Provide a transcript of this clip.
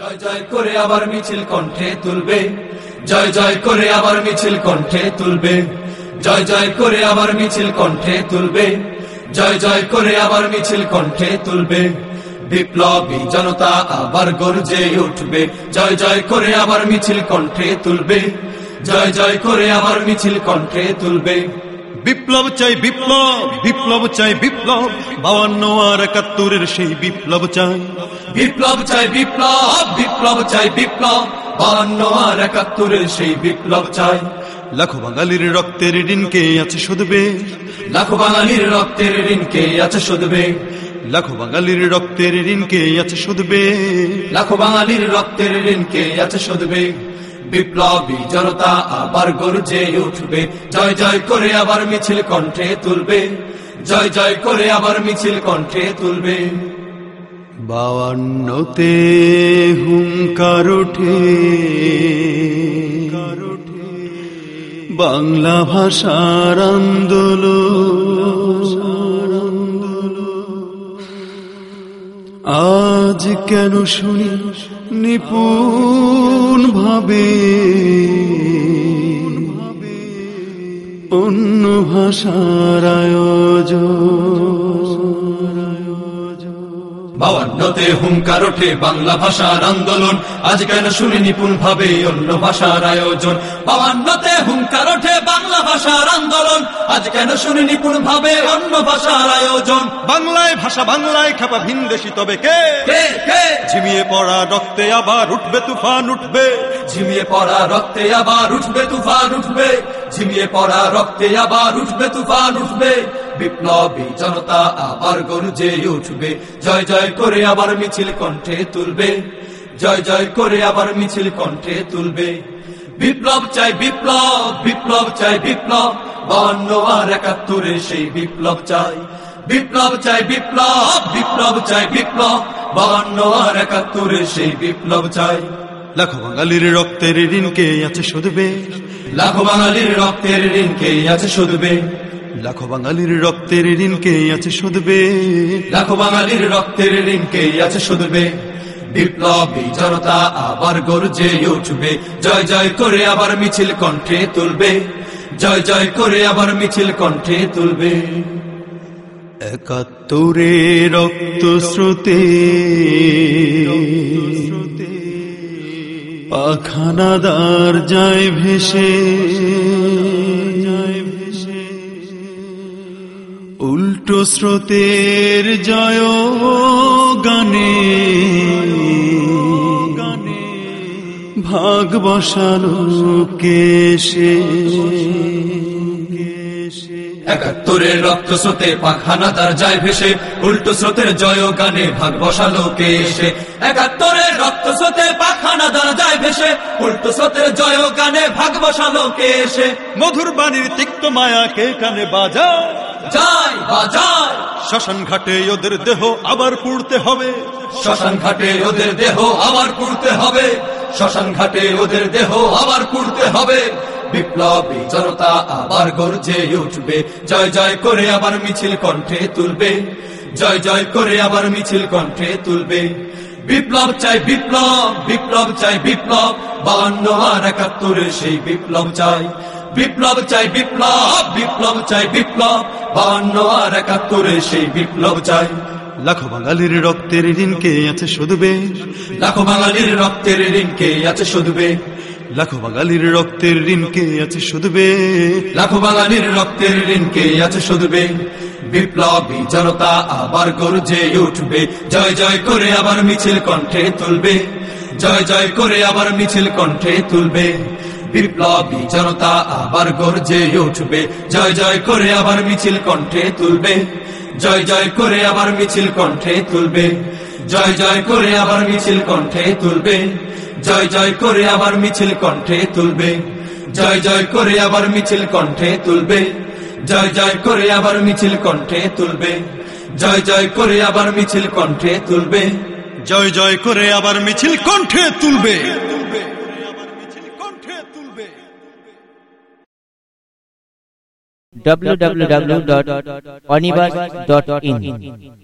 জয় জয় করে আবার মিছিল কণ্ঠে তুলবে। জয় জয় করে আবার মিছিল কণ্ঠে তুলবে। জয় জয় করে আবার মিছিল কণ্ঠে তুলবে। জয় জয় করে আবার মিছিল কণ্ঠে তুলবে। বিপ্লবী জনতা আবার গর্জে উঠবে। জয় জয় করে আবার মিছিল কণ্ঠে তুলবে। জয় জয় করে আবার মিছিল কণ্ঠে তুলবে। বিপ্লব চাই বিপ্লব বিপ্লব চাই বিপ্লব বাউান্ন আর একাত্তরের সেই বিপ্লব চাই। বিপ্লব চাই বিপ্লব বিপ্লব চাই বিপ্লব বান্ন আর একাত্তরের সেই বিপ্লব চাই। লাখো বাঙালির রক্তের ঋণকে আছে শুধবে? লাখো বাঙালির রক্তের ঋণকে আছে শুধবে? লাখো বাঙালির রক্তের ঋণকে আছে শুধবে? লাখো বাঙালির রক্তের ঋণকে আছে শুধবে? বিপ্লবী জনতা আবার গর্জে উঠবে। জয় জয় করে আবার মিছিল কণ্ঠে তুলবে। জয় জয় করে আবার মিছিল কণ্ঠে তুলবে। বাউান্নতে হুঙ্কার ওঠে। বাংলা ভাষার আন্দোলন। আজ কেন শুনি নিপুণ ভাবে? অন্য ভাষার আয়োজন বাউান্নতে হুঙ্কার ওঠে বাংলা ভাষার আন্দোলন। আজ কেন শুনি নিপুণ ভাবে অন্য ভাষার আয়োজন? বাউান্নতে হুঙ্কার ওঠে বাংলা ভাষার আন্দোলন। আজ কেন শুনি নিপুণ ভাবে অন্য ভাষার আয়োজন? বাংলায় ভাষা বাংলায় খেপা ভিনদেশি তবে কে? ঝিমিয়ে পড়া রক্তে আবার উঠবে তুফান উঠবে। ঝিমিয়ে পড়া রক্তে আবার উঠবে তুফান উঠবে। ঝিমিয়ে পড়া রক্তে আবার উঠবে তুফান উঠবে। বিপ্লবী জনতা আবার গর্জে উঠবে। জয় জয় করে আবার মিছিল কণ্ঠে তুলবে। জয় জয় করে আবার মিছিল কণ্ঠে তুলবে। বিপ্লব চাই বিপ্লব বিপ্লব চাই বিপ্লব। বান্ন আর একাত্তরে সেই বিপ্লব চাই। বিপ্লব চাই বিপ্লব বিপ্লব চাই বিপ্লব। বান্ন আর একাত্তরে সেই বিপ্লব চাই। লাখো বাঙালির রক্তের ঋণকে আছে শুধবে? লাখো বাঙালির রক্তের ঋণকে আছে শুধবে? লাখো বাঙালির রক্তের ঋণকে আছে শুধবে। লাখো বাঙালির রক্তের ঋণকে আছে শুধবে। বিপ্লবী জনতা আবার গর্জে উঠবে। জয় জয় করে আবার মিছিল কণ্ঠে তুলবে। জয় জয় করে আবার মিছিল কণ্ঠে তুলবে। একাত্তরে রক্ত স্রোতে। পাখানাদার যায় ভেসে। স্রোতের জয় গানে গানে। ভাগ বসালো কেশে। একাত্তরের রক্ত স্রোতে পাখানা তার যায় ভেসে উল্টো স্রোতের জয় গানে ভাগ বসালো কেশে। একাত্তরের রক্ত স্রোতে পাখানা তার যায় ভেসে উল্টো স্রোতের জয় গানে ভাগ বসালো কেশে। মধুর বাণীর তিক্ত মায়াকে কানে বাজা যায় বাজায়। শ্মশান ঘাটে ওদের দেহ আবার পুড়তে হবে। শ্মশান ঘাটে ওদের দেহ আবার পুড়তে হবে। শ্মশান ঘাটে ওদের দেহ আবার পুড়তে হবে। বিপ্লবী জনতা আবার গর্জে উঠবে। জয় জয় করে আবার মিছিল কণ্ঠে তুলবে। জয় জয় করে আবার মিছিল কণ্ঠে তুলবে। বিপ্লব চাই বিপ্লব বিপ্লব চাই বিপ্লব। বান্ন আর একাত্তরে সেই বিপ্লব চাই। বিপ্লব চাই বিপ্লব বিপ্লব চাই বিপ্লব। বান্ন আর একাত্তরে সেই বিপ্লব চাই। লাখো বাঙালির রক্তের ঋণকে আছে শুধবে। লাখো বাঙালির রক্তের ঋণকে আছে শুধবে। লাখো বাঙালির রক্তের ঋণকে আছে শুধবে। লাখো বাঙালির রক্তের ঋণকে আছে শুধবে। বিপ্লবী জনতা আবার গর্জে উঠবে। জয় জয় করে আবার মিছিল কণ্ঠে তুলবে। জয় জয় করে আবার মিছিল কণ্ঠে তুলবে। বিপ্লবী জনতা আবার গর্জে উঠবে। জয় জয় করে আবার মিছিল কণ্ঠে তুলবে। জয় জয় করে আবার মিছিল কণ্ঠে তুলবে। জয় জয় করে আবার মিছিল কণ্ঠে তুলবে। জয় জয় করে আবার মিছিল কণ্ঠে তুলবে। জয় জয় করে আবার মিছিল কণ্ঠে তুলবে। জয় জয় করে আবার মিছিল কণ্ঠে তুলবে। জয় জয় করে আবার মিছিল কণ্ঠে তুলবে। জয় জয় করে আবার মিছিল কণ্ঠে তুলবে। www.onibus.in